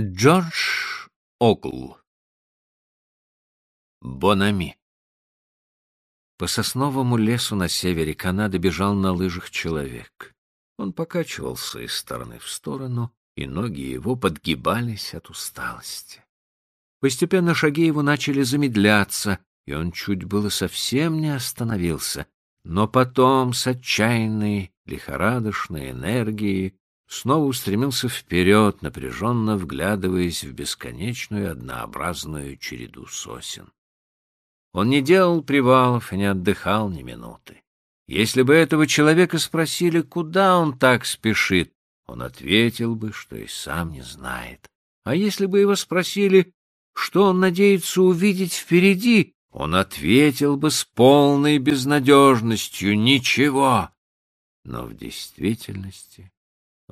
Джордж Огл Бонами По сосновому лесу на севере Канады бежал на лыжах человек. Он покачивался из стороны в сторону, и ноги его подгибались от усталости. Постепенно шаги его начали замедляться, и он чуть было совсем не остановился, но потом с отчаянной, лихорадочной энергией снова устремился вперед, напряженно вглядываясь в бесконечную однообразную череду сосен. Он не делал привалов и не отдыхал ни минуты. Если бы этого человека спросили, куда он так спешит, он ответил бы, что и сам не знает. А если бы его спросили, что он надеется увидеть впереди, он ответил бы с полной безнадежностью «Ничего». Но в действительности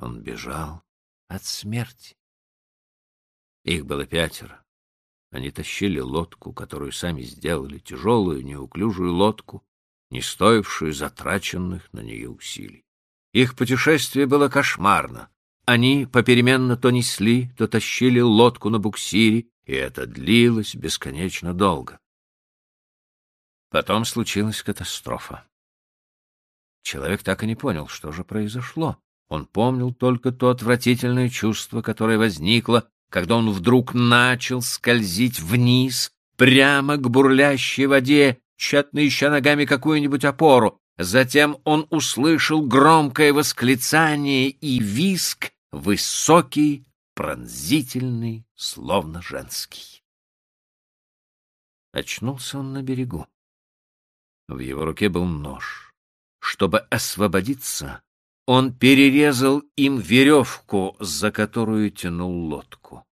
он бежал от смерти. Их было пятеро. Они тащили лодку, которую сами сделали, тяжелую, неуклюжую лодку, не стоившую затраченных на нее усилий. Их путешествие было кошмарно. Они попеременно то несли, то тащили лодку на буксире, и это длилось бесконечно долго. Потом случилась катастрофа. Человек так и не понял, что же произошло. Он помнил только то отвратительное чувство, которое возникло, когда он вдруг начал скользить вниз, прямо к бурлящей воде, тщетно ища ногами какую-нибудь опору. Затем он услышал громкое восклицание и виск, высокий, пронзительный, словно женский. Очнулся он на берегу. В его руке был нож. Чтобы освободиться, он перерезал им веревку, за которую тянул лодку.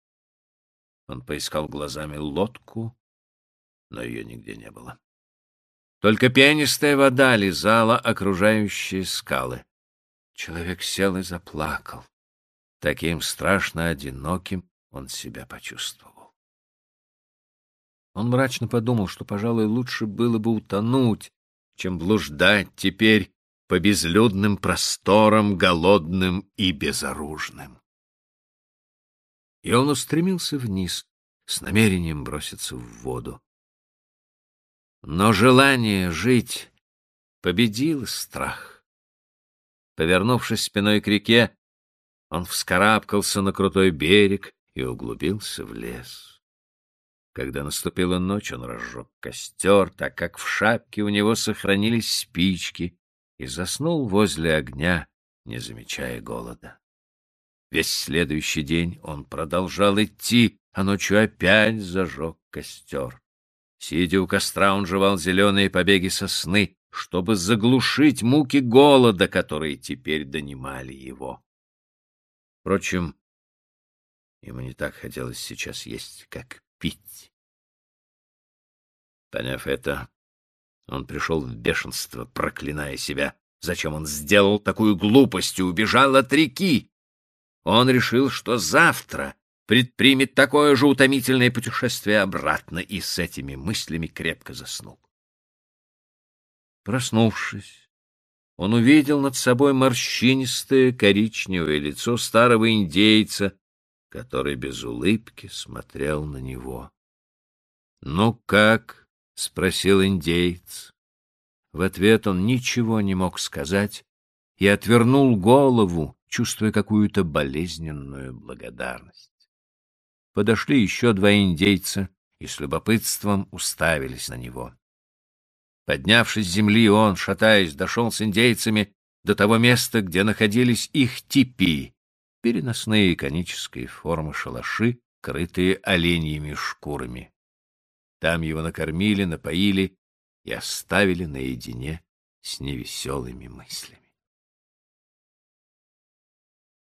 Он поискал глазами лодку, но ее нигде не было. Только пенистая вода лизала окружающие скалы. Человек сел и заплакал. Таким страшно одиноким он себя почувствовал. Он мрачно подумал, что, пожалуй, лучше было бы утонуть, чем блуждать теперь по безлюдным просторам, голодным и безоружным. И он устремился вниз с намерением броситься в воду. Но желание жить победило страх. Повернувшись спиной к реке, он вскарабкался на крутой берег и углубился в лес. Когда наступила ночь, он разжег костер, так как в шапке у него сохранились спички, и заснул возле огня, не замечая голода. Весь следующий день он продолжал идти, а ночью опять зажег костер. Сидя у костра, он жевал зеленые побеги сосны, чтобы заглушить муки голода, которые теперь донимали его. Впрочем, ему не так хотелось сейчас есть, как пить. Поняв это, он пришел в бешенство, проклиная себя. Зачем он сделал такую глупость и убежал от реки? Он решил, что завтра предпримет такое же утомительное путешествие обратно, и с этими мыслями крепко заснул. Проснувшись, он увидел над собой морщинистое коричневое лицо старого индейца, который без улыбки смотрел на него. — Ну как? — спросил индейец. В ответ он ничего не мог сказать и отвернул голову, чувствуя какую-то болезненную благодарность. Подошли еще два индейца и с любопытством уставились на него. Поднявшись с земли, он, шатаясь, дошел с индейцами до того места, где находились их типи, переносные конической формы шалаши, крытые оленьими шкурами. Там его накормили, напоили и оставили наедине с невеселыми мыслями.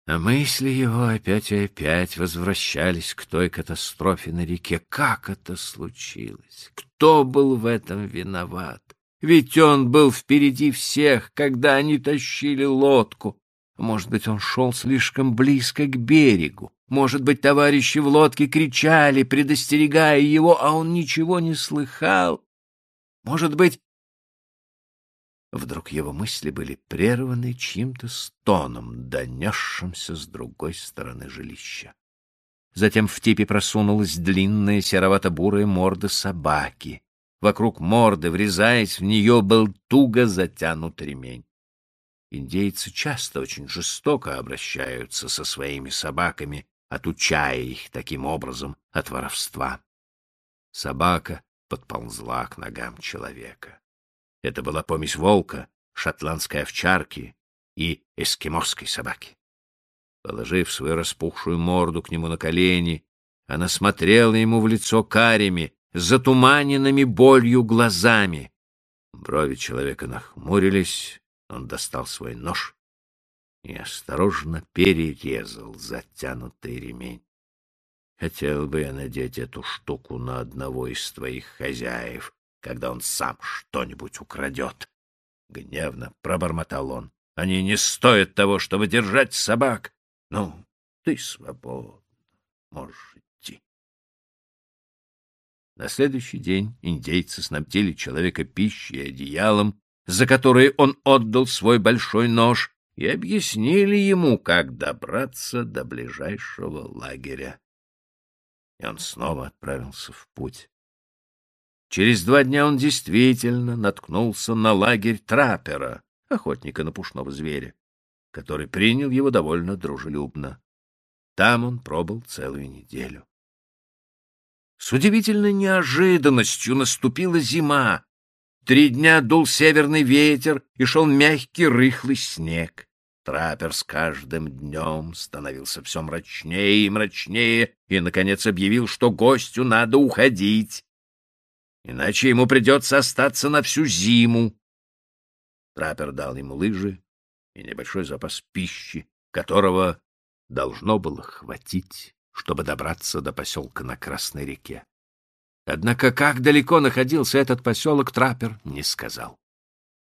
А мысли его опять и опять возвращались к той катастрофе на реке. Как это случилось? Кто был в этом виноват? Ведь он был впереди всех, когда они тащили лодку. Может быть, он шел слишком близко к берегу. Может быть, товарищи в лодке кричали, предостерегая его, а он ничего не слыхал. Может быть... Вдруг его мысли были прерваны чьим-то стоном, донесшимся с другой стороны жилища. Затем в типе просунулась длинная серовато-бурая морда собаки. Вокруг морды, врезаясь в нее, был туго затянут ремень. Индейцы часто очень жестоко обращаются со своими собаками, отучая их таким образом от воровства. Собака подползла к ногам человека. Это была помесь волка, шотландской овчарки и эскимосской собаки. Положив свою распухшую морду к нему на колени, она смотрела ему в лицо карими, затуманенными болью глазами. Брови человека нахмурились, он достал свой нож и осторожно перерезал затянутый ремень. Хотел бы я надеть эту штуку на одного из твоих хозяев, когда он сам что-нибудь украдет. Гневно пробормотал он. Они не стоят того, чтобы держать собак. Ну, ты свободен, можешь идти. На следующий день индейцы снабдили человека пищей и одеялом, за которые он отдал свой большой нож, и объяснили ему, как добраться до ближайшего лагеря и он снова отправился в путь. Через два дня он действительно наткнулся на лагерь траппера, охотника на пушного зверя, который принял его довольно дружелюбно. Там он пробыл целую неделю. С удивительной неожиданностью наступила зима. Три дня дул северный ветер и шел мягкий рыхлый снег. Траппер с каждым днем становился все мрачнее и мрачнее, и, наконец, объявил, что гостю надо уходить, иначе ему придется остаться на всю зиму. Траппер дал ему лыжи и небольшой запас пищи, которого должно было хватить, чтобы добраться до поселка на Красной реке. Однако как далеко находился этот поселок, Траппер не сказал.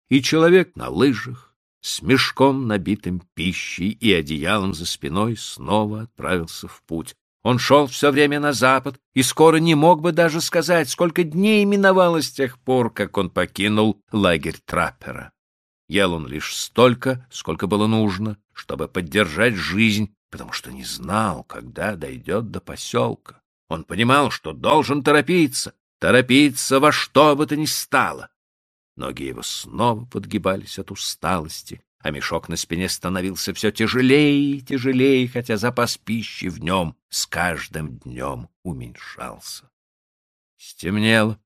И человек на лыжах, с мешком, набитым пищей и одеялом за спиной, снова отправился в путь. Он шел все время на запад и скоро не мог бы даже сказать, сколько дней миновало с тех пор, как он покинул лагерь траппера. Ел он лишь столько, сколько было нужно, чтобы поддержать жизнь, потому что не знал, когда дойдет до поселка. Он понимал, что должен торопиться, торопиться во что бы то ни стало. Ноги его снова подгибались от усталости, а мешок на спине становился все тяжелее и тяжелее, хотя запас пищи в нем с каждым днем уменьшался. Стемнело.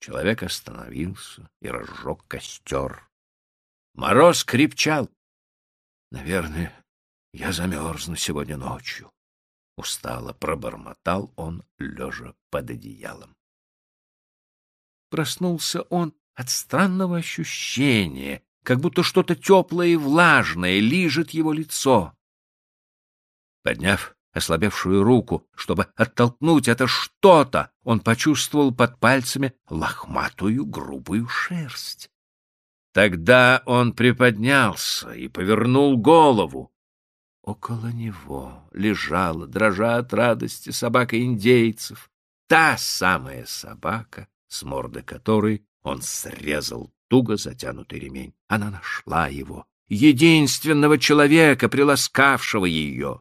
Человек остановился и разжег костер. Мороз крепчал. Наверное, я замерзну сегодня ночью. Устало пробормотал он, лежа под одеялом. Проснулся он от странного ощущения, как будто что-то теплое и влажное лижет его лицо. Подняв ослабевшую руку, чтобы оттолкнуть это что-то, он почувствовал под пальцами лохматую грубую шерсть. Тогда он приподнялся и повернул голову. Около него лежала, дрожа от радости, собака индейцев, та самая собака, с морды которой он срезал туго затянутый ремень. Она нашла его, единственного человека, приласкавшего ее.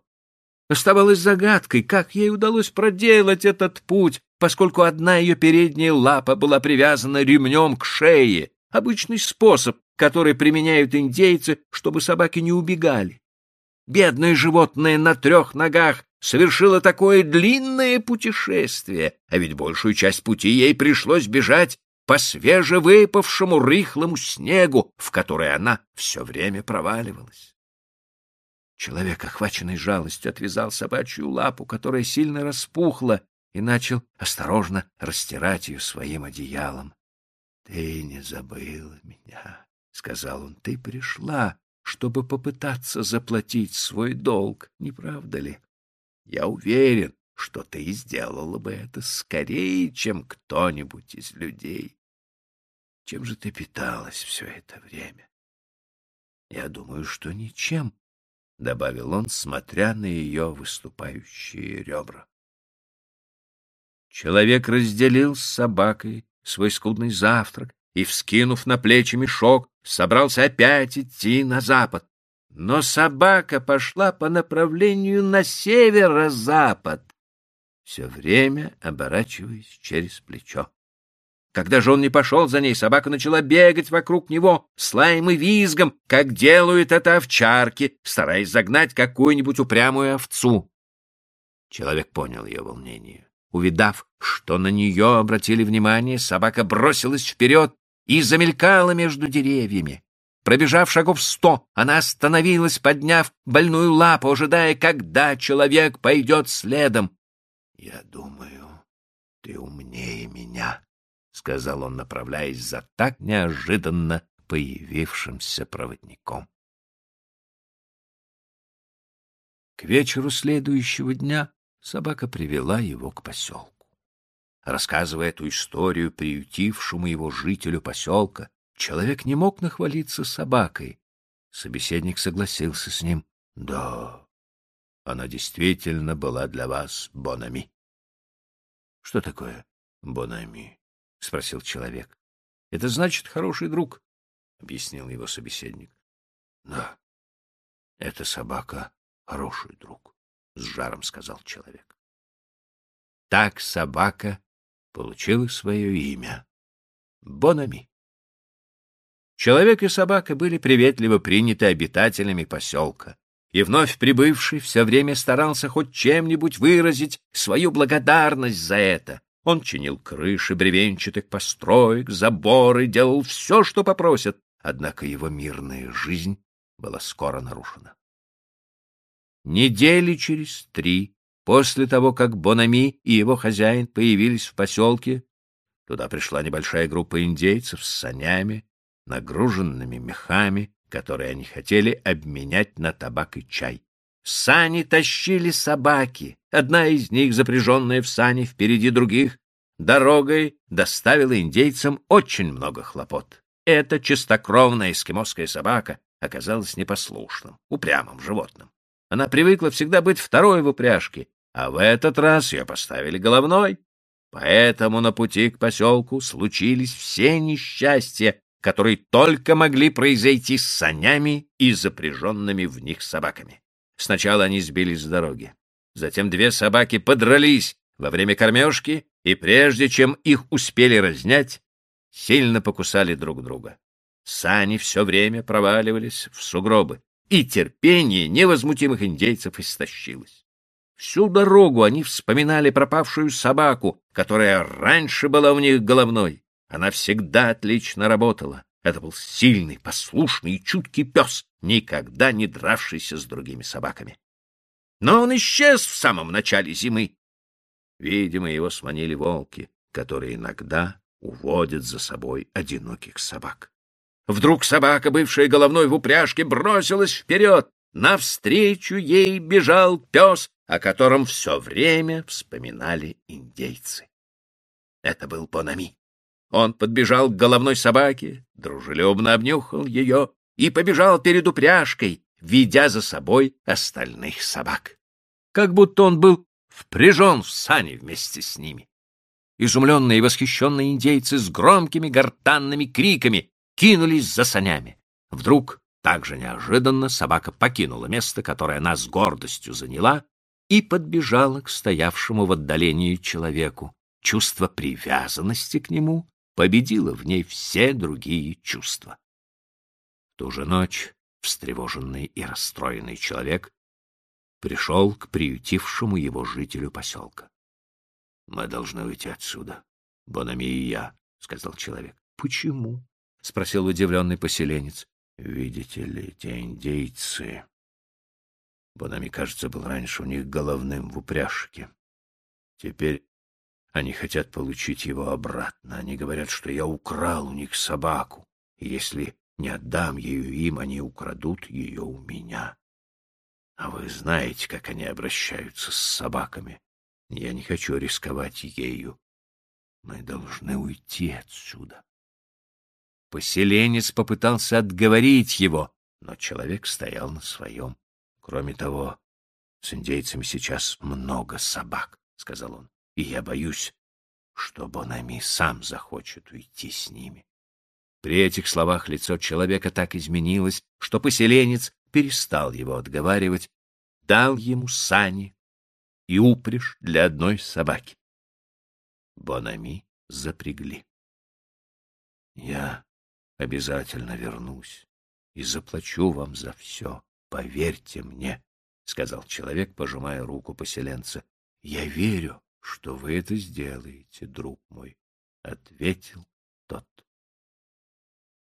Оставалось загадкой, как ей удалось проделать этот путь, поскольку одна ее передняя лапа была привязана ремнем к шее, обычный способ, который применяют индейцы, чтобы собаки не убегали. Бедное животное на трех ногах совершило такое длинное путешествие, а ведь большую часть пути ей пришлось бежать по свежевыпавшему рыхлому снегу, в который она все время проваливалась. Человек, охваченный жалостью, отвязал собачью лапу, которая сильно распухла, и начал осторожно растирать ее своим одеялом. — Ты не забыла меня, — сказал он, — ты пришла, чтобы попытаться заплатить свой долг, не правда ли? Я уверен, что ты сделала бы это скорее, чем кто-нибудь из людей. Чем же ты питалась все это время? Я думаю, что ничем, — добавил он, смотря на ее выступающие ребра. Человек разделил с собакой свой скудный завтрак и, вскинув на плечи мешок, собрался опять идти на запад. Но собака пошла по направлению на северо-запад, все время оборачиваясь через плечо. Когда же он не пошел за ней, собака начала бегать вокруг него с лаем и визгом, как делают это овчарки, стараясь загнать какую-нибудь упрямую овцу. Человек понял ее волнение. Увидав, что на нее обратили внимание, собака бросилась вперед и замелькала между деревьями. Пробежав шагов сто, она остановилась, подняв больную лапу, ожидая, когда человек пойдет следом. — Я думаю, ты умнее меня, — сказал он, направляясь за так неожиданно появившимся проводником. К вечеру следующего дня собака привела его к поселку. Рассказывая эту историю приютившему его жителю поселка, Человек не мог нахвалиться собакой. Собеседник согласился с ним. — Да, она действительно была для вас Бонами. — Что такое Бонами? — спросил человек. — Это значит хороший друг, — объяснил его собеседник. — Да, эта собака хороший друг, — с жаром сказал человек. Так собака получила свое имя — Бонами. Человек и собака были приветливо приняты обитателями поселка, и вновь прибывший все время старался хоть чем-нибудь выразить свою благодарность за это. Он чинил крыши бревенчатых построек, заборы, делал все, что попросят, однако его мирная жизнь была скоро нарушена. Недели через три, после того, как Бонами и его хозяин появились в поселке, туда пришла небольшая группа индейцев с санями, нагруженными мехами, которые они хотели обменять на табак и чай. Сани тащили собаки, одна из них, запряженная в сани впереди других, дорогой доставила индейцам очень много хлопот. Эта чистокровная эскимосская собака оказалась непослушным, упрямым животным. Она привыкла всегда быть второй в упряжке, а в этот раз ее поставили головной. Поэтому на пути к поселку случились все несчастья, которые только могли произойти с санями и запряженными в них собаками. Сначала они сбились с дороги. Затем две собаки подрались во время кормежки, и прежде чем их успели разнять, сильно покусали друг друга. Сани все время проваливались в сугробы, и терпение невозмутимых индейцев истощилось. Всю дорогу они вспоминали пропавшую собаку, которая раньше была у них головной. Она всегда отлично работала. Это был сильный, послушный и чуткий пес, никогда не дравшийся с другими собаками. Но он исчез в самом начале зимы. Видимо, его сманили волки, которые иногда уводят за собой одиноких собак. Вдруг собака, бывшая головной в упряжке, бросилась вперед. Навстречу ей бежал пес, о котором все время вспоминали индейцы. Это был Бонами. Он подбежал к головной собаке, дружелюбно обнюхал ее и побежал перед упряжкой, ведя за собой остальных собак. Как будто он был впряжен в сани вместе с ними. Изумленные и восхищенные индейцы с громкими гортанными криками кинулись за санями. Вдруг, так же неожиданно, собака покинула место, которое она с гордостью заняла, и подбежала к стоявшему в отдалении человеку. Чувство привязанности к нему победила в ней все другие чувства. В ту же ночь встревоженный и расстроенный человек пришел к приютившему его жителю поселка. — Мы должны уйти отсюда, Бонами и я, — сказал человек. — Почему? — спросил удивленный поселенец. — Видите ли, те индейцы... Бонами, кажется, был раньше у них головным в упряжке. Теперь они хотят получить его обратно. Они говорят, что я украл у них собаку, и если не отдам ее им, они украдут ее у меня. А вы знаете, как они обращаются с собаками. Я не хочу рисковать ею. Мы должны уйти отсюда. Поселенец попытался отговорить его, но человек стоял на своем. Кроме того, с индейцами сейчас много собак, — сказал он и я боюсь, что Бонами сам захочет уйти с ними. При этих словах лицо человека так изменилось, что поселенец перестал его отговаривать, дал ему сани и упряжь для одной собаки. Бонами запрягли. — Я обязательно вернусь и заплачу вам за все, поверьте мне, — сказал человек, пожимая руку поселенца. — Я верю, что вы это сделаете, друг мой, — ответил тот.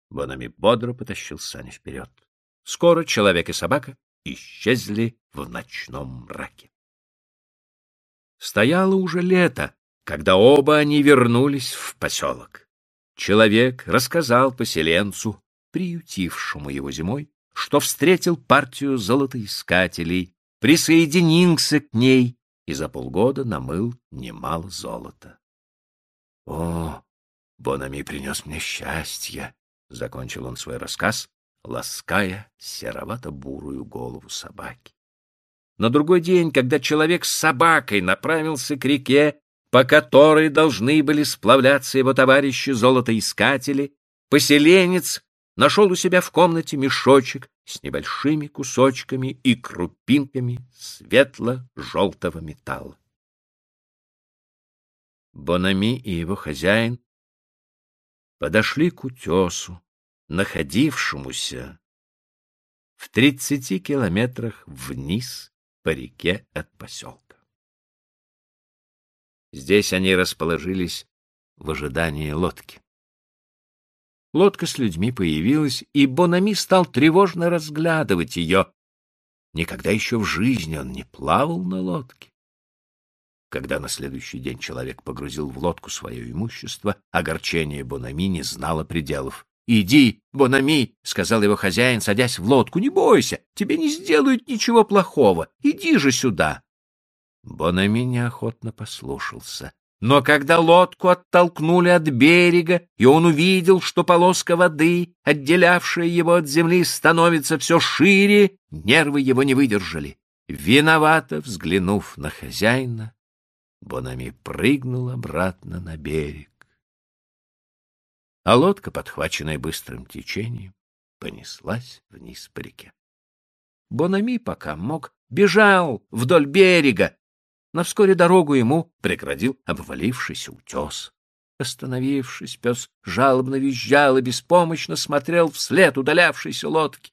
Бонами бодро потащил сани вперед. Скоро человек и собака исчезли в ночном мраке. Стояло уже лето, когда оба они вернулись в поселок. Человек рассказал поселенцу, приютившему его зимой, что встретил партию золотоискателей, присоединился к ней и за полгода намыл немало золота. — О, Бонами принес мне счастье! — закончил он свой рассказ, лаская серовато-бурую голову собаки. На другой день, когда человек с собакой направился к реке, по которой должны были сплавляться его товарищи-золотоискатели, поселенец нашел у себя в комнате мешочек с небольшими кусочками и крупинками светло-желтого металла. Бонами и его хозяин подошли к утесу, находившемуся в тридцати километрах вниз по реке от поселка. Здесь они расположились в ожидании лодки. Лодка с людьми появилась, и Бонами стал тревожно разглядывать ее. Никогда еще в жизни он не плавал на лодке. Когда на следующий день человек погрузил в лодку свое имущество, огорчение Бонами не знало пределов. «Иди, Бонами», — сказал его хозяин, садясь в лодку, — «не бойся, тебе не сделают ничего плохого. Иди же сюда». Бонами неохотно послушался. Но когда лодку оттолкнули от берега, и он увидел, что полоска воды, отделявшая его от земли, становится все шире, нервы его не выдержали. Виновато взглянув на хозяина, Бонами прыгнул обратно на берег а лодка, подхваченная быстрым течением, понеслась вниз по реке. Бонами, пока мог, бежал вдоль берега, но вскоре дорогу ему преградил обвалившийся утес. Остановившись, пес жалобно визжал и беспомощно смотрел вслед удалявшейся лодки.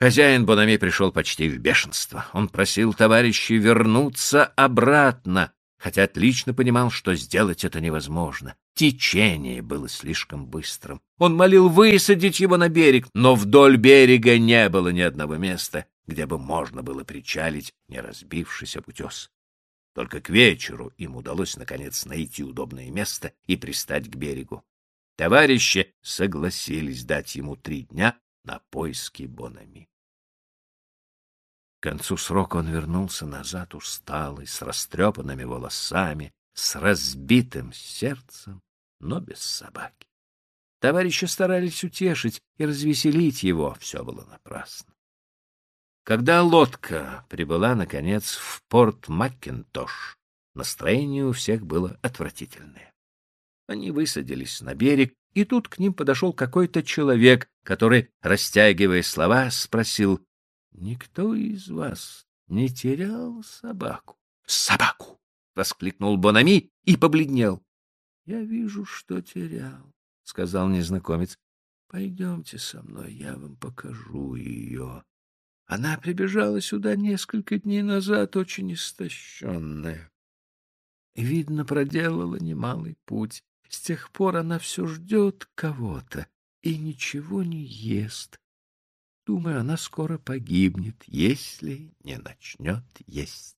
Хозяин Бонами пришел почти в бешенство. Он просил товарищей вернуться обратно, хотя отлично понимал, что сделать это невозможно. Течение было слишком быстрым. Он молил высадить его на берег, но вдоль берега не было ни одного места, где бы можно было причалить, не разбившись об утес. Только к вечеру им удалось, наконец, найти удобное место и пристать к берегу. Товарищи согласились дать ему три дня на поиски Бонами. К концу срока он вернулся назад усталый, с растрепанными волосами, с разбитым сердцем, но без собаки. Товарищи старались утешить и развеселить его, все было напрасно. Когда лодка прибыла, наконец, в порт Маккентош, настроение у всех было отвратительное. Они высадились на берег, и тут к ним подошел какой-то человек, который, растягивая слова, спросил, Никто из вас не терял собаку? Собаку! воскликнул Бонами и побледнел. Я вижу, что терял, сказал незнакомец. Пойдемте со мной, я вам покажу ее. Она прибежала сюда несколько дней назад, очень истощенная. Видно, проделала немалый путь. С тех пор она все ждет кого-то и ничего не ест. Думаю, она скоро погибнет, если не начнет есть.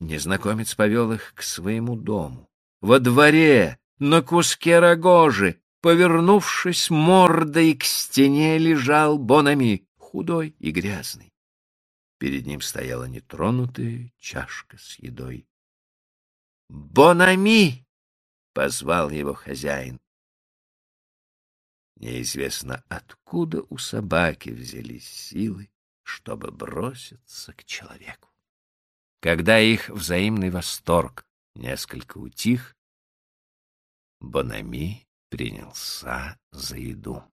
Незнакомец повел их к своему дому. Во дворе, на куске рогожи, повернувшись мордой к стене, лежал Бонами, худой и грязный. Перед ним стояла нетронутая чашка с едой. «Бонами!» — позвал его хозяин. Неизвестно, откуда у собаки взялись силы, чтобы броситься к человеку. Когда их взаимный восторг несколько утих, Бонами принялся за еду.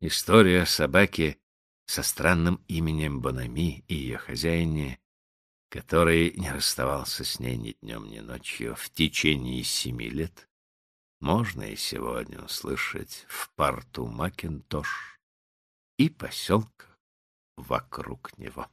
История собаки со странным именем Бонами и ее хозяине который не расставался с ней ни днем, ни ночью в течение семи лет, можно и сегодня услышать в порту Макинтош и поселках вокруг него.